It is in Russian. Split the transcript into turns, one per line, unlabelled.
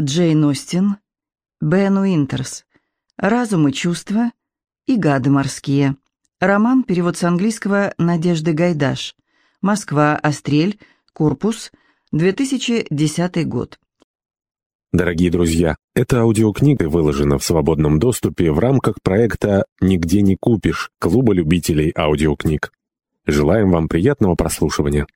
Джейн Остин, Бен Уинтерс. «Разум и чувства» и «Гады морские». Роман, перевод с английского Надежды Гайдаш. Москва, Острель, корпус, 2010 год.
Дорогие друзья, эта аудиокнига выложена в свободном доступе в рамках проекта «Нигде не купишь» Клуба любителей аудиокниг. Желаем вам приятного прослушивания.